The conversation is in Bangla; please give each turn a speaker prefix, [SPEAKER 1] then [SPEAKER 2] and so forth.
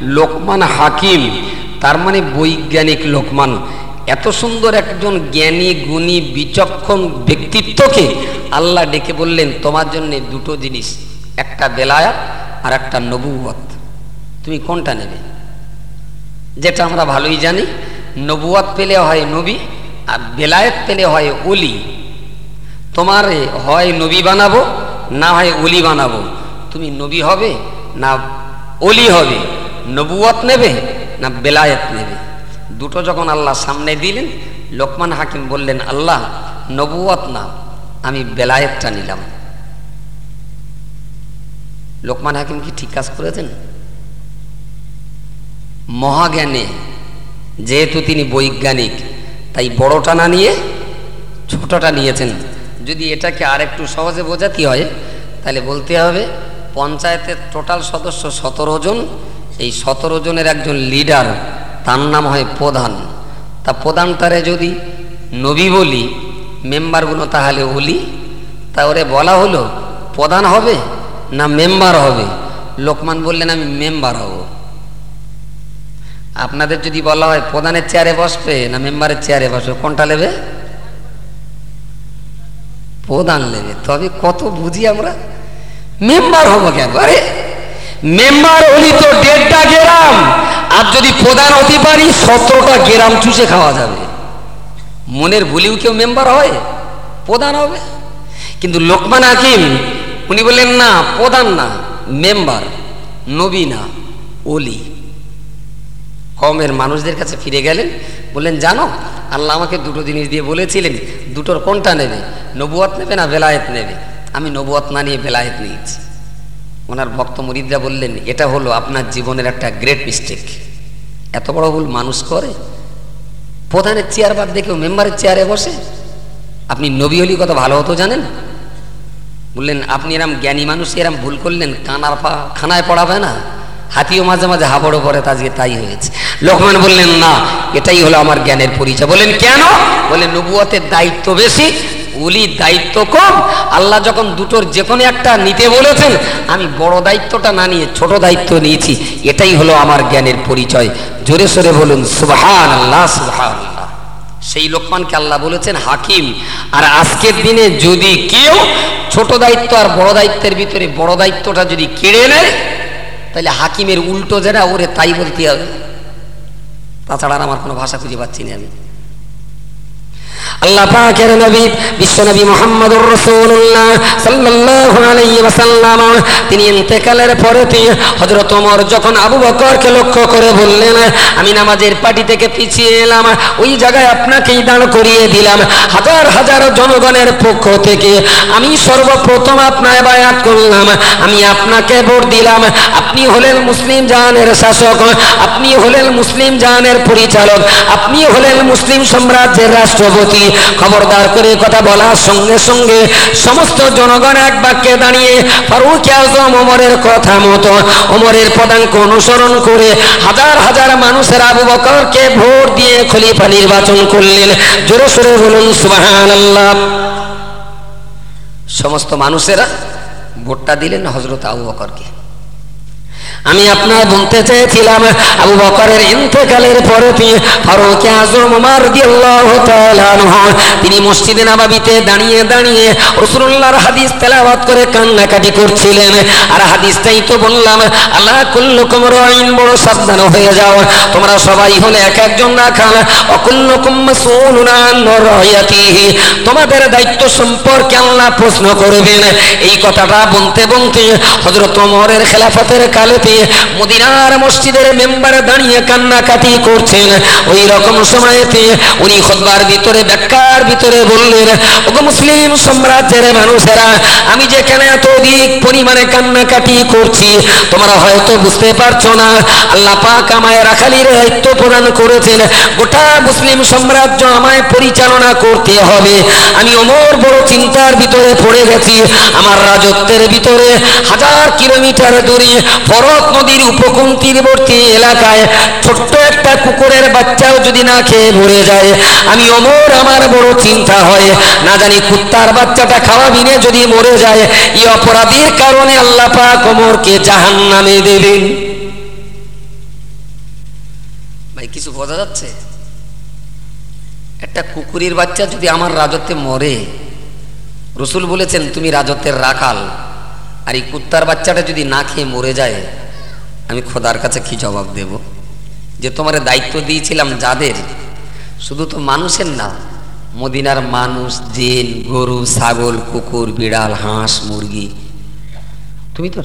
[SPEAKER 1] লোকমান হাকিম, তার মানে বৈজ্ঞানিক লোকমান। এত সুন্দর একজন জ্ঞানী, গুণী, বিচক্ষণ ব্যক্তিত্বকে আল্লাহ ডেকে বললেন, তোমার জন্য দুটো জিনিস, একটা বেলায়াত আর একটা নবুয়ত তুমি কোনটা নেবে? যেটা আমরা ভালোই জানি নবুয়াত পেলে হয় নবী আর বেলায়েত পেলে হয় অলি তোমার হয় নবী বানাবো, না হয় অলি বানাবো। তুমি নবী হবে না অলি হবে? নবুয়াত নেবে না বেলায়েত নেবে? দুটো যখন আল্লাহ সামনে দিলেন, লোকমান হাকিম বললেন, আল্লাহ নবুয়াত না, আমি বেলায়েতটা নিলাম। লোকমান হাকিম কি ঠিক কাজ করেছেন? মহাজ্ঞানে, যেহেতু তিনি বৈজ্ঞানিক, তাই বড়টা না নিয়ে ছোটটা নিয়েছেন। যদি এটাকে আর একটু সহজে বোঝাতে হয়, তাহলে বলতে হবে, পঞ্চায়েতের টোটাল সদস্য সতেরো জন এই সতেরো জনের একজন লিডার তার নাম হয় প্রধান। তা প্রধানটারে যদি নবী বলি মেম্বারগুলো তাহলে ওলি তা ওরে বলা হলো, প্রধান হবে না মেম্বার হবে? লোকমান বললেন, আমি মেম্বার হব। আপনাদের যদি বলা হয়, প্রধানের চেয়ারে বসবে না মেম্বারের চেয়ারে বসবে, কোনটা নেবে? প্রধান নেবে। তবে কত বুঝি আমরা? মেম্বার হব কেন? আরে মেম্বার হলি তো দেড়টা গেরাম। আর যদি প্রধান হতে পারি, সতেরোটা গেরাম চুষে খাওয়া যাবে। মনের ভুলিও কেউ মেম্বার হয়? প্রধান হবে। কিন্তু লোকমান হাকিম, উনি বললেন, না, প্রধান না, মেম্বার, নবী না অলি কমের মানুষদের কাছে ফিরে গেলেন, বললেন, জানো, আল্লাহ আমাকে দুটো জিনিস দিয়ে বলেছিলেন, দুটোর কোনটা নেবে? নবুয়াত নেবে না বেলায়েত নেবে? আমি নবুয়াত না নিয়ে বেলায়েত নিয়েছি। ওনার ভক্ত মুরিদরা বললেন, এটা হলো আপনার জীবনের একটা গ্রেট মিস্টেক এত বড় ভুল মানুষ করে? প্রধানের চেয়ার বাদ দেখেও মেম্বারের চেয়ারে বসে? আপনি নবী হলি কত ভালো হতো জানেন? বললেন, আপনি এরম জ্ঞানী মানুষ, এরম ভুল করলেন, কানার পা খানায় পড়াবে না। হাতিও মাঝে মাঝে হাবড়ো পরে আজকে তাই হয়েছে। লোকমান বললেন, না, এটাই হলো আমার জ্ঞানের পরিচয়। বললেন, কেন? বললেন, নবুয়তের দায়িত্ব বেশি উলির দায়িত্ব কম। আল্লাহ যখন দুটোর যে কোনো একটা নিতে বলেছেন, আমি বড় দায়িত্বটা না নিয়ে ছোট দায়িত্ব নিয়েছি, এটাই হলো আমার জ্ঞানের পরিচয়। জোরে সোরে বলুন সুবহান আল্লাহ সুবহান সেই লোকমানকে আল্লাহ বলেছেন, হাকিম, আর আজকের দিনে যদি কেউ ছোট দায়িত্ব আর বড় দায়িত্বের ভিতরে বড় দায়িত্বটা যদি কেড়ে নেয়, তাহলে হাকিমের উল্টো যেটা, ওরে তাই বলতে হবে। তাছাড়া আর আমার কোনো ভাষা খুঁজে পাচ্ছি না আমি। আল্লাহ পাকের নবী বিশ্ব নবী মুহাম্মদুর রাসূলুল্লাহ সাল্লাল্লাহু তিনি ইন্তেকালের পরে হযরত ওমর যখন আবু বকরকে লক্ষ্য করে বললেন, আমি নামাজের পাটি থেকে পিছিয়ে এলাম, ওই জায়গায় আপনাকেই দাঁড় করিয়ে দিলাম। হাজার হাজার জনগণের পক্ষ থেকে আমি সর্বপ্রথম বায়াত করলাম। আমি আপনাকে ভোট দিলাম। আপনি হলেন মুসলিম জাহানের শাসক, আপনি হলেন মুসলিম জাহানের পরিচালক, আপনি হলেন মুসলিম সাম্রাজ্যের রাষ্ট্রপতি। খবরদার করে কথা বলার সঙ্গে সঙ্গে সমস্ত জনগণ এক বাক্যে দাঁড়িয়ে ফারুক আজম ওমরের কথা মতো ওমরের পদাঙ্ক অনুসরণ করে হাজার হাজার মানুষের আবু বকরকে ভোট দিয়ে খলিফা নির্বাচন করলেন। জোরে সোরে বলুন সুবাহান আল্লাহ সমস্ত মানুষেরা ভোটটা দিলেন হজরত আবু বকরকে। আমি আপনার বলতে চেয়েছিলাম, আবু বকরের ইন্তেকালের পরে ফারুক আজম রাদিয়াল্লাহু তাআলা আনহু, তিনি মসজিদে নববীতে দাঁড়িয়ে দাঁড়িয়ে রাসূলুল্লাহর হাদিস তেলাওয়াত করে কান্নাকাটি করছিলেন। আর হাদিসটাই তো বললাম, আল্লাহ কুল্লুকুম রাইন, বড় সাবধান হয়ে যাও। তোমরা সবাই হলে এক একজন রাখাল আন রায়াতিহি তোমাদের দায়িত্ব সম্পর্কে আল্লাহ প্রশ্ন করবেন। এই কথাটা বলতে বলতে হযরত ওমরের খেলাফতের কালেতে মদিনার মসজিদের মেম্বারে দাঁড়িয়ে কান্নাকাটি করছেন। ওই রকম সময়তে উনি খোদবার ভিতরে ব্যাখ্যার ভিতরে বললেন, ওগো মুসলিম সাম্রাজ্যের মানুষেরা, আমি যেখানে এত অধিক পরিমাণে কান্নাকাটি করছি, তোমরা হয়তো বুঝতে পারছ না, আল্লাহ পাক আমায় রাখালির দায়িত্ব প্রদান করেছেন। গোটা মুসলিম সাম্রাজ্য আমায় পরিচালনা করতে হবে। আমি অমর বড় চিন্তার ভিতরে পড়ে গেছি। আমার রাজত্বের ভিতরে হাজার কিলোমিটার দূরে ফরত নদীর উপকূল তীরবর্তী এলাকায় ছোট্ট একটা কুকুরের বাচ্চাও যদি না খেয়ে মরে যায়, আমি অমর আমার বড় চিন্তা হয়। না জানি কুত্তার বাচ্চাটা খাওয়া বিনে যদি মরে যায়, এই অপরাধীর কারণে আল্লাহ পাক অমরকে জাহান নামে দেবেন কিছু বোঝা যাচ্ছে? একটা কুকুরের বাচ্চা যদি আমার রাজত্বে মরে, রসুল বলেছেন, তুমি রাজত্বের রাখাল। আর এই কুত্তার বাচ্চাটা যদি না খেয়ে মরে যায় আমি খোদার কাছে কি জবাব দেব? যে তোমার দায়িত্ব দিয়েছিলাম যাদের, শুধু তো মানুষের না, মদিনার মানুষ, জেন, গরু, ছাগল, কুকুর, বিড়াল, হাঁস, মুরগি। তুমি তো